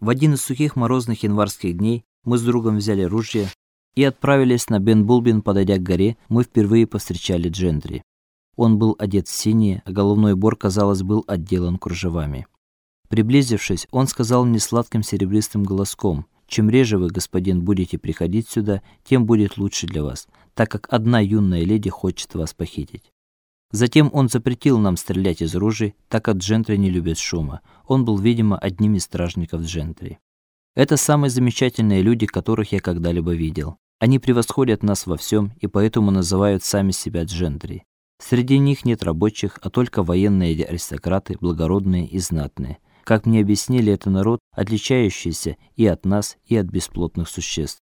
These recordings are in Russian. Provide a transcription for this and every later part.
В один из сухих морозных январских дней мы с другом взяли ружья и отправились на Бен-Булбин, подойдя к горе, мы впервые повстречали Джентри. Он был одет в синее, а головной убор, казалось, был отделан кружевами. Приблизившись, он сказал мне сладким серебристым голоском: "Чем реже вы, господин, будете приходить сюда, тем будет лучше для вас, так как одна юная леди хочет вас похитить". Затем он запретил нам стрелять из ружей, так как джентльмены не любят шума. Он был, видимо, одним из стражников джентльменов. Это самые замечательные люди, которых я когда-либо видел. Они превосходят нас во всем и поэтому называют сами себя джентльменами. Среди них нет рабочих, а только военные аристократы, благородные и знатные. Как мне объяснили, это народ, отличающийся и от нас, и от бесплотных существ.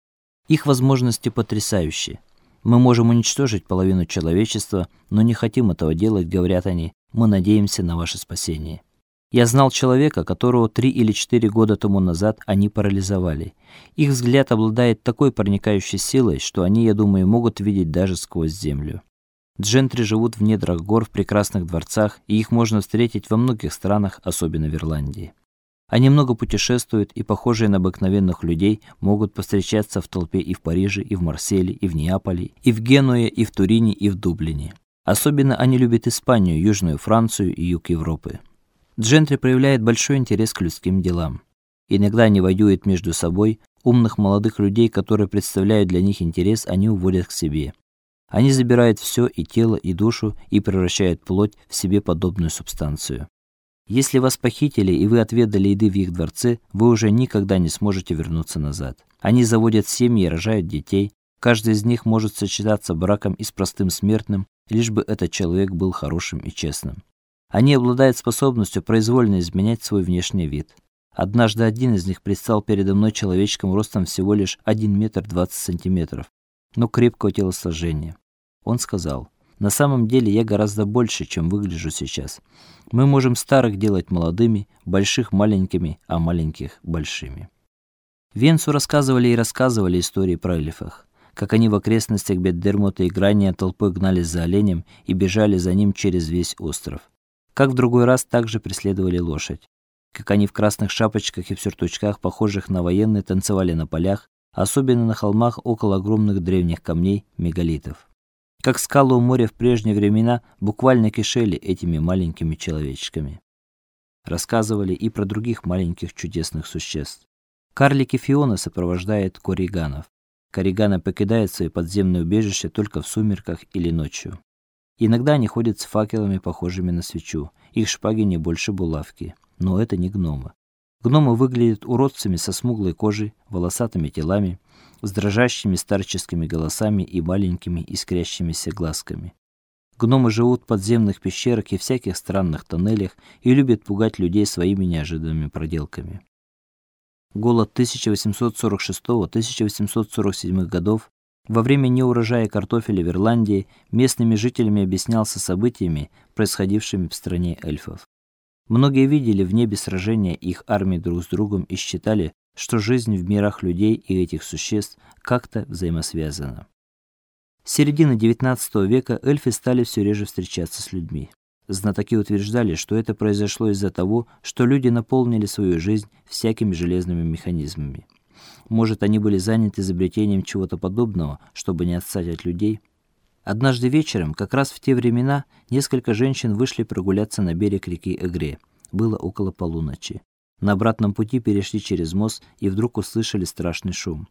Их возможности потрясающие. Мы можем уничтожить половину человечества, но не хотим этого делать, говорят они. Мы надеемся на ваше спасение. Я знал человека, которого три или четыре года тому назад они парализовали. Их взгляд обладает такой проникающей силой, что они, я думаю, могут видеть даже сквозь землю. Джентри живут в недрах гор в прекрасных дворцах, и их можно встретить во многих странах, особенно в Ирландии. Они много путешествуют и, похожие на обыкновенных людей, могут повстречаться в толпе и в Париже, и в Марселе, и в Неаполе, и в Генуе, и в Турине, и в Дублине. Особенно они любят Испанию, Южную Францию и юг Европы. Джентри проявляет большой интерес к людским делам. Иногда они воюют между собой, умных молодых людей, которые представляют для них интерес, они уводят к себе. Они забирают все и тело, и душу и превращают плоть в себе подобную субстанцию. Если вас похитили и вы отведали еды в их дворце, вы уже никогда не сможете вернуться назад. Они заводят семьи и рожают детей. Каждый из них может сочетаться браком и с простым смертным, лишь бы этот человек был хорошим и честным. Они обладают способностью произвольно изменять свой внешний вид. Однажды один из них предстал передо мной человечком ростом всего лишь 1 метр 20 сантиметров, но крепкого телосложения. Он сказал: на самом деле я гораздо больше, чем выгляжу сейчас. Мы можем старых делать молодыми, больших маленькими, а маленьких большими. Венцу рассказывали и рассказывали истории про эльфов, как они в окрестностях Беддермота и Грания толпой гнались за оленем и бежали за ним через весь остров. Как в другой раз также преследовали лошадь. Как они в красных шапочках и в сюртучках, похожих на военные, танцевали на полях, особенно на холмах около огромных древних камней мегалитов как скалы у моря в прежние времена буквально кишели этими маленькими человечками. Рассказывали и про других маленьких чудесных существ. Карлики Фиона сопровождает кориганов. Кориганы покидают свои подземные убежища только в сумерках или ночью. Иногда они ходят с факелами, похожими на свечу. Их шпаги не больше булавки, но это не гномы. Гномы выглядят уродцами со смуглой кожей, волосатыми телами, с дрожащими старческими голосами и маленькими искрящимися глазками. Гномы живут в подземных пещерах и всяких странных тоннелях и любят пугать людей своими неожиданными проделками. Голод 1846-1847 годов во время неурожая картофеля в Ирландии местными жителями объяснялся событиями, происходившими в стране эльфов. Многие видели в небе сражения их армий друг с другом и считали, что жизнь в мирах людей и этих существ как-то взаимосвязана. С середины XIX века эльфы стали все реже встречаться с людьми. Знатоки утверждали, что это произошло из-за того, что люди наполнили свою жизнь всякими железными механизмами. Может, они были заняты изобретением чего-то подобного, чтобы не отстать от людей? Однажды вечером, как раз в те времена, несколько женщин вышли прогуляться на берег реки Эгре. Было около полуночи. На обратном пути перешли через мост и вдруг услышали страшный шум.